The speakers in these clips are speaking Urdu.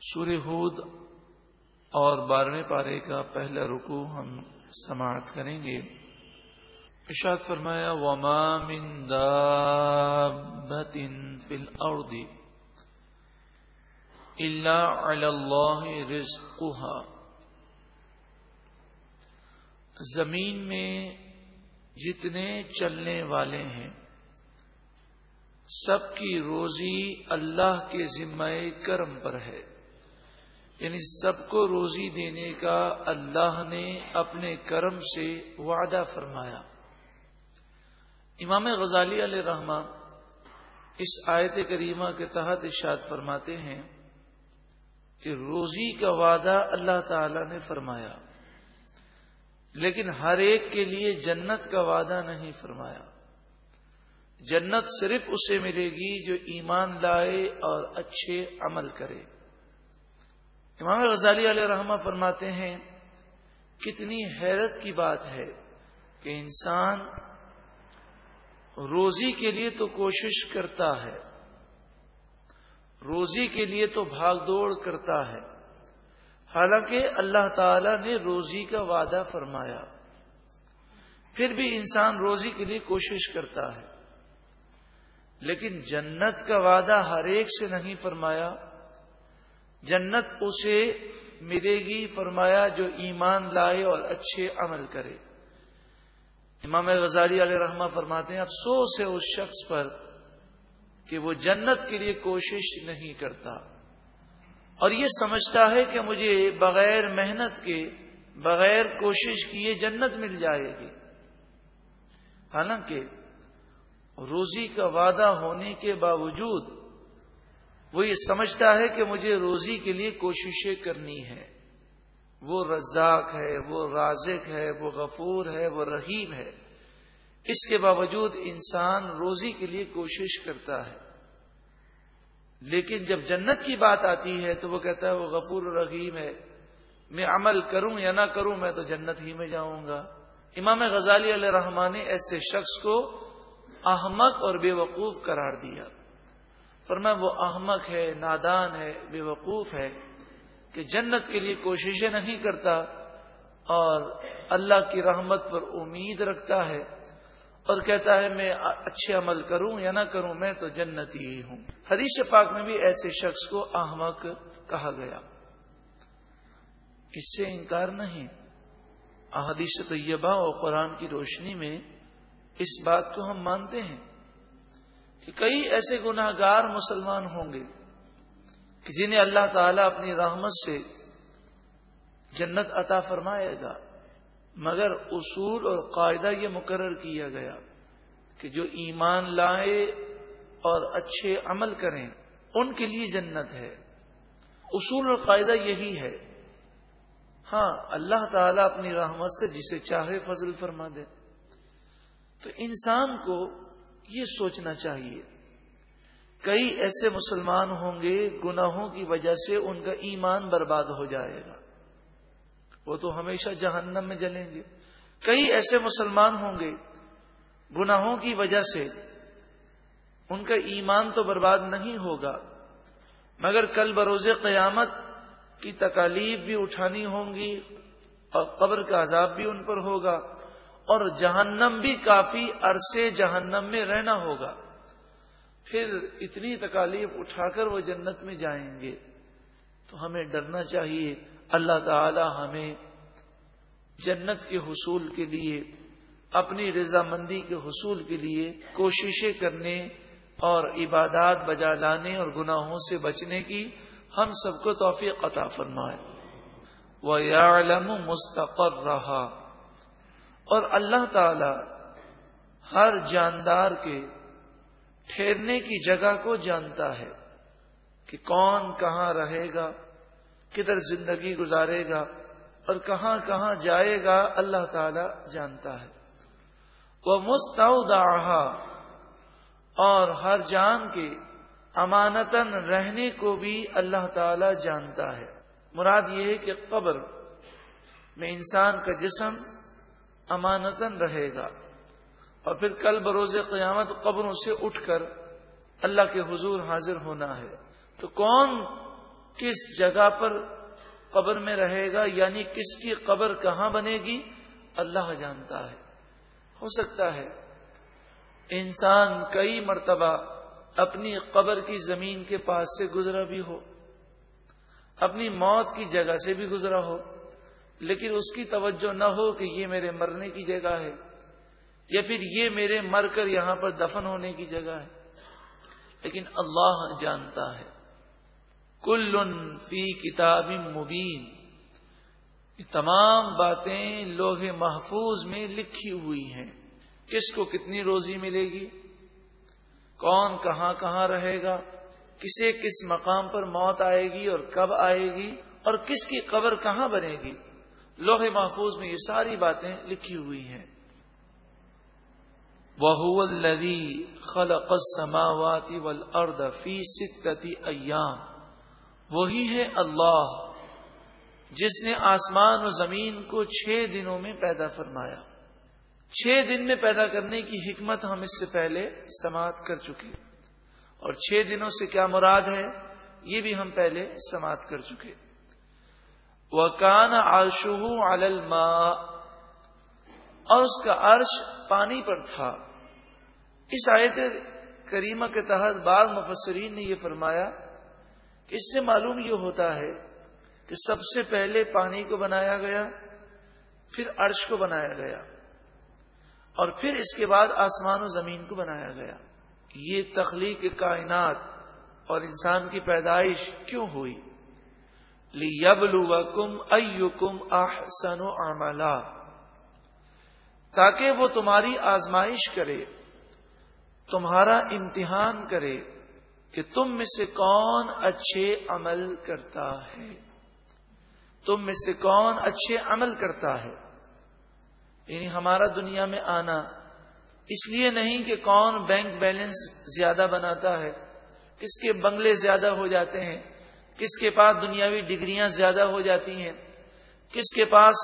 سورہ ہود اور بارہویں پارے کا پہلا رکو ہم سماعت کریں گے۔ اشاد فرمایا، وما من دابت فی الارض الا علی اللہ رزقها۔ زمین میں جتنے چلنے والے ہیں، سب کی روزی اللہ کے ذمہ کرم پر ہے۔ یعنی سب کو روزی دینے کا اللہ نے اپنے کرم سے وعدہ فرمایا۔ امام غزالی علیہ رحمٰ اس آیت کریمہ کے تحت ارشاد فرماتے ہیں کہ روزی کا وعدہ اللہ تعالی نے فرمایا، لیکن ہر ایک کے لیے جنت کا وعدہ نہیں فرمایا۔ جنت صرف اسے ملے گی جو ایمان لائے اور اچھے عمل کرے۔ امام غزالی علیہ رحمہ فرماتے ہیں، کتنی حیرت کی بات ہے کہ انسان روزی کے لیے تو کوشش کرتا ہے، روزی کے لیے تو بھاگ دوڑ کرتا ہے، حالانکہ اللہ تعالی نے روزی کا وعدہ فرمایا۔ پھر بھی انسان روزی کے لیے کوشش کرتا ہے، لیکن جنت کا وعدہ ہر ایک سے نہیں فرمایا۔ جنت اسے ملے گی، فرمایا، جو ایمان لائے اور اچھے عمل کرے۔ امام غزالی علیہ رحمہ فرماتے ہیں، افسوس ہے اس شخص پر کہ وہ جنت کے لیے کوشش نہیں کرتا۔ اور یہ سمجھتا ہے کہ مجھے بغیر محنت کے، بغیر کوشش کیے جنت مل جائے گی۔ حالانکہ روزی کا وعدہ ہونے کے باوجود وہ یہ سمجھتا ہے کہ مجھے روزی کے لیے کوششیں کرنی ہے وہ رزاق ہے، وہ رازق ہے، وہ غفور ہے، وہ رحیم ہے۔ اس کے باوجود انسان روزی کے لیے کوشش کرتا ہے۔ لیکن جب جنت کی بات آتی ہے تو وہ کہتا ہے وہ غفور رحیم ہے۔ میں عمل کروں یا نہ کروں میں تو جنت ہی میں جاؤں گا۔ امام غزالی علیہ رحمان نے ایسے شخص کو احمق اور بے وقوف قرار دیا۔ فرمایا وہ احمق ہے، نادان ہے، بے وقوف ہے کہ جنت کے لیے کوششیں نہیں کرتا اور اللہ کی رحمت پر امید رکھتا ہے اور کہتا ہے میں اچھے عمل کروں یا نہ کروں، میں تو جنت ہی ہوں۔ حدیث پاک میں بھی ایسے شخص کو احمق کہا گیا۔ اس سے انکار نہیں؟ احادیث طیبہ اور قرآن کی روشنی میں اس بات کو ہم مانتے ہیں۔ کہ کئی ایسے گناہ گار مسلمان ہوں گے کہ جنہیں اللہ تعالیٰ اپنی رحمت سے جنت عطا فرمائے گا، مگر اصول اور قاعدہ یہ مقرر کیا گیا کہ جو ایمان لائے اور اچھے عمل کریں، ان کے لیے جنت ہے۔ اصول اور قاعدہ یہی ہے۔ ہاں اللہ تعالیٰ اپنی رحمت سے جسے چاہے فضل فرما دے۔ تو انسان کو یہ سوچنا چاہیے۔ کئی ایسے مسلمان ہوں گے گناہوں کی وجہ سے ان کا ایمان برباد ہو جائے گا۔ وہ تو ہمیشہ جہنم میں جلیں گے۔ کئی ایسے مسلمان ہوں گے گناہوں کی وجہ سے ان کا ایمان تو برباد نہیں ہوگا، مگر کل بروز قیامت کی تکالیف بھی اٹھانی ہوں گی اور قبر کا عذاب بھی ان پر ہوگا۔ اور جہنم بھی کافی عرصے جہنم میں رہنا ہوگا۔ پھر اتنی تکالیف اٹھا کر وہ جنت میں جائیں گے۔ تو ہمیں ڈرنا چاہیے۔ اللہ تعالی ہمیں جنت کے حصول کے لیے، اپنی رضامندی کے حصول کے لیے کوششیں کرنے اور عبادات بجا لانے اور گناہوں سے بچنے کی ہم سب کو توفیق عطا فرمائے۔ وہ یا مستقر رہا اور اللہ تعالی ہر جاندار کے ٹھہرنے کی جگہ کو جانتا ہے کہ کون کہاں رہے گا، کدھر زندگی گزارے گا اور کہاں کہاں جائے گا اللہ تعالی جانتا ہے۔ وہ مستعود اور ہر جان کے امانتن رہنے کو بھی اللہ تعالی جانتا ہے۔ مراد یہ ہے کہ قبر میں انسان کا جسم امانتن رہے گا۔ اور پھر کل بروز قیامت قبروں سے اٹھ کر اللہ کے حضور حاضر ہونا ہے۔ تو کون کس جگہ پر قبر میں رہے گا؟ یعنی کس کی قبر کہاں بنے گی؟ اللہ جانتا ہے۔ ہو سکتا ہے انسان کئی مرتبہ اپنی قبر کی زمین کے پاس سے گزرا بھی ہو، اپنی موت کی جگہ سے بھی گزرا ہو لیکن اس کی توجہ نہ ہو کہ یہ میرے مرنے کی جگہ ہے، یا پھر یہ میرے مر کر یہاں پر دفن ہونے کی جگہ ہے۔ لیکن اللہ جانتا ہے۔ کل فی کتاب مبین۔ یہ تمام باتیں لوہے محفوظ میں لکھی ہوئی ہیں۔ کس کو کتنی روزی ملے گی؟ کون کہاں کہاں رہے گا؟ کسے کس مقام پر موت آئے گی اور کب آئے گی؟ اور کس کی قبر کہاں بنے گی؟ لوہے محفوظ میں یہ ساری باتیں لکھی ہوئی ہیں۔ وہ الذي خلق السماوات والارض في ستة ایام وہی ہے اللہ جس نے آسمان و زمین کو چھ دنوں میں پیدا فرمایا۔ چھ دن میں پیدا کرنے کی حکمت ہم اس سے پہلے سماعت کر چکے اور چھ دنوں سے کیا مراد ہے؟ یہ بھی ہم پہلے سماعت کر چکے وہ کان آشو الماء اور اس کا عرش پانی پر تھا۔ اس آیت کریمہ کے تحت بعض مفسرین نے یہ فرمایا کہ اس سے معلوم یہ ہوتا ہے کہ سب سے پہلے پانی کو بنایا گیا، پھر عرش کو بنایا گیا، اور پھر اس کے بعد آسمان و زمین کو بنایا گیا۔ یہ تخلیق کائنات اور انسان کی پیدائش کیوں ہوئی؟ لیبلوکم ایکم احسن عملا تاکہ وہ تمہاری آزمائش کرے، تمہارا امتحان کرے کہ تم میں سے کون اچھے عمل کرتا ہے۔ تم میں سے کون اچھے عمل کرتا ہے۔ یعنی ہمارا دنیا میں آنا۔ اس لیے نہیں کہ کون بینک بیلنس زیادہ بناتا ہے کس کے بنگلے زیادہ ہو جاتے ہیں۔ کس کے پاس دنیاوی ڈگریاں زیادہ ہو جاتی ہیں؟ کس کے پاس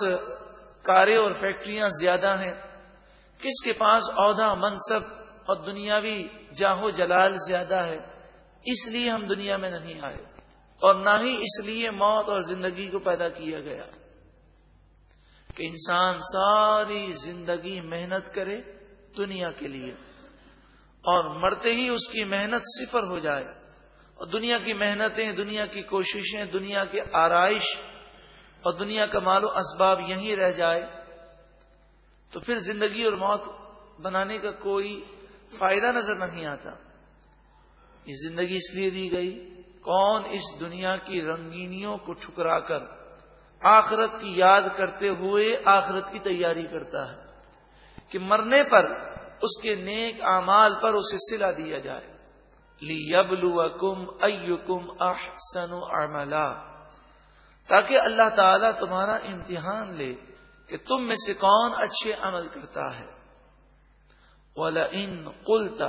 کاریں اور فیکٹریاں زیادہ ہیں؟ کس کے پاس عہدہ، منصب اور دنیاوی جاہو جلال زیادہ ہے؟ اس لیے ہم دنیا میں نہیں آئے اور نہ ہی اس لیے موت اور زندگی کو پیدا کیا گیا کہ انسان ساری زندگی محنت کرے دنیا کے لیے اور مرتے ہی اس کی محنت صفر ہو جائے۔ اور دنیا کی محنتیں، دنیا کی کوششیں، دنیا کے آرائش اور دنیا کا مال و اسباب یہیں رہ جائے تو پھر زندگی اور موت بنانے کا کوئی فائدہ نظر نہیں آتا۔ یہ زندگی اس لیے دی گئی، کون اس دنیا کی رنگینیوں کو ٹھکرا کر آخرت کی یاد کرتے ہوئے آخرت کی تیاری کرتا ہے کہ مرنے پر اس کے نیک اعمال پر اسے سلا دیا جائے۔ لیبلوکم ایکم احسن عملا۔ تاکہ اللہ تعالی تمہارا امتحان لے کہ تم میں سے کون اچھے عمل کرتا ہے۔ وَلَئِن قُلْتَ۔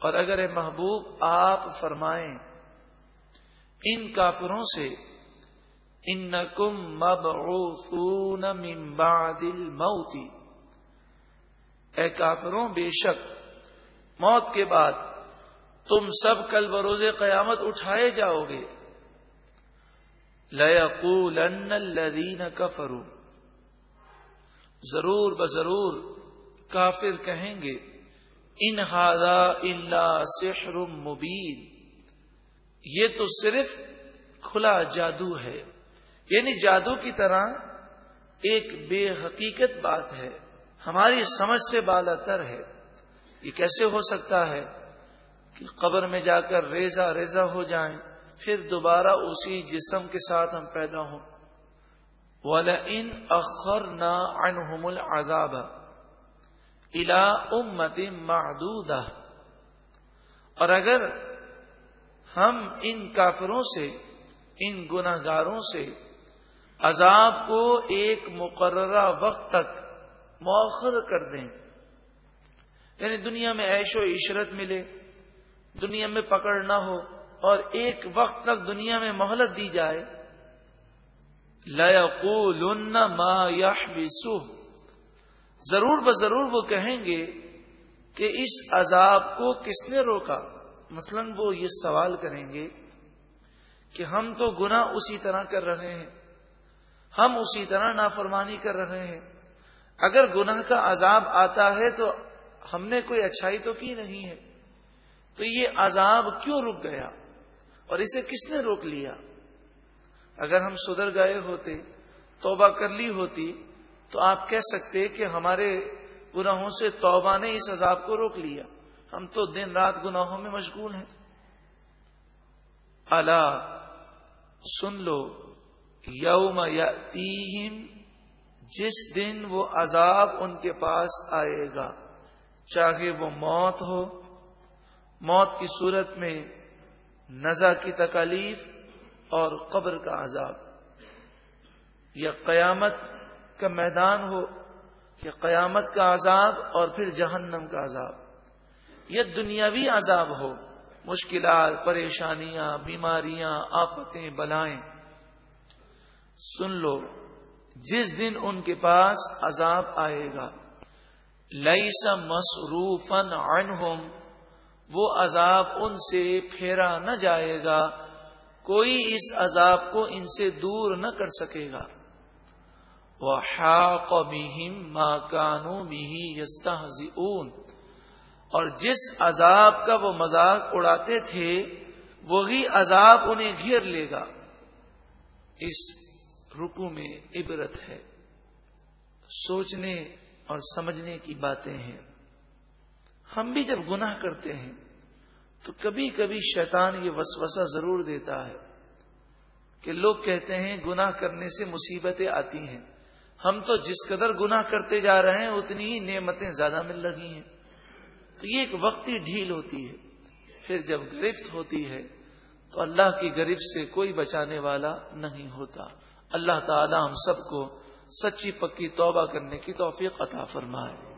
اور اگر محبوب آپ فرمائیں، ان کافروں سے انکم مبعوثون من بعد الموت۔ اے کافروں، بے شک موت کے بعد تم سب کل بروز قیامت اٹھائے جاؤ گے۔ لَيَقُولَنَّ الَّذِينَ كَفَرُوا۔ ضرور بضرور کافر کہیں گے، ان ہادا اللہ سحر مبین۔ یہ تو صرف کھلا جادو ہے۔ یعنی جادو کی طرح ایک بے حقیقت بات ہے۔ ہماری سمجھ سے بالا تر ہے۔ یہ کیسے ہو سکتا ہے؟ کہ قبر میں جا کر ریزا ریزا ہو جائیں، پھر دوبارہ اسی جسم کے ساتھ ہم پیدا ہوں۔ والا ان اخر نہ انحمل آزاب الا امت محدود اور اگر ہم ان کافروں سے، ان گناہ گاروں سے عذاب کو ایک مقررہ وقت تک مؤخر کر دیں یعنی دنیا میں عیش و عشرت ملے دنیا میں پکڑ نہ ہو اور ایک وقت تک دنیا میں مہلت دی جائے، لَيَقُولُنَّ مَا يَحْبِسُهُ۔ ضرور ب ضرور وہ کہیں گے کہ اس عذاب کو کس نے روکا؟ مثلا وہ یہ سوال کریں گے کہ ہم تو گنا اسی طرح کر رہے ہیں، ہم اسی طرح نافرمانی کر رہے ہیں۔ اگر گناہ کا عذاب آتا ہے تو ہم نے کوئی اچھائی تو کی نہیں ہے۔ تو یہ عذاب کیوں رک گیا اور اسے کس نے روک لیا؟ اگر ہم سدھر گئے ہوتے، توبہ کر لی ہوتی، تو آپ کہہ سکتے کہ ہمارے گناہوں سے توبہ نے اس عذاب کو روک لیا۔ ہم تو دن رات گناہوں میں مشغول ہیں۔ اللہ سن لو، یوم یا جس دن وہ عذاب ان کے پاس آئے گا، چاہے وہ موت ہو موت کی صورت میں نزا کی تکالیف اور قبر کا عذاب۔ یا قیامت کا میدان ہو، یا قیامت کا عذاب اور پھر جہنم کا عذاب۔ یا دنیاوی عذاب ہو، مشکلات، پریشانیاں، بیماریاں، آفتیں، بلائیں۔ سن لو، جس دن ان کے پاس عذاب آئے گا۔ لئی سا مصروفن وہ عذاب ان سے پھیرا نہ جائے گا، کوئی اس عذاب کو ان سے دور نہ کر سکے گا۔ وہ ماں کانو بھی یستا اور جس عذاب کا وہ مذاق اڑاتے تھے، وہی عذاب انہیں گھیر لے گا۔ اس رکو میں عبرت ہے۔ سوچنے اور سمجھنے کی باتیں ہیں۔ ہم بھی جب گناہ کرتے ہیں تو کبھی کبھی شیطان یہ وسوسہ ضرور دیتا ہے کہ لوگ کہتے ہیں گناہ کرنے سے مصیبتیں آتی ہیں۔ ہم تو جس قدر گناہ کرتے جا رہے ہیں، اتنی ہی نعمتیں زیادہ مل رہی ہیں۔ تو یہ ایک وقتی ڈھیل ہوتی ہے۔ پھر جب گرفت ہوتی ہے، تو اللہ کی گرفت سے کوئی بچانے والا نہیں ہوتا۔ اللہ تعالی ہم سب کو سچی پکی توبہ کرنے کی توفیق عطا فرمائے۔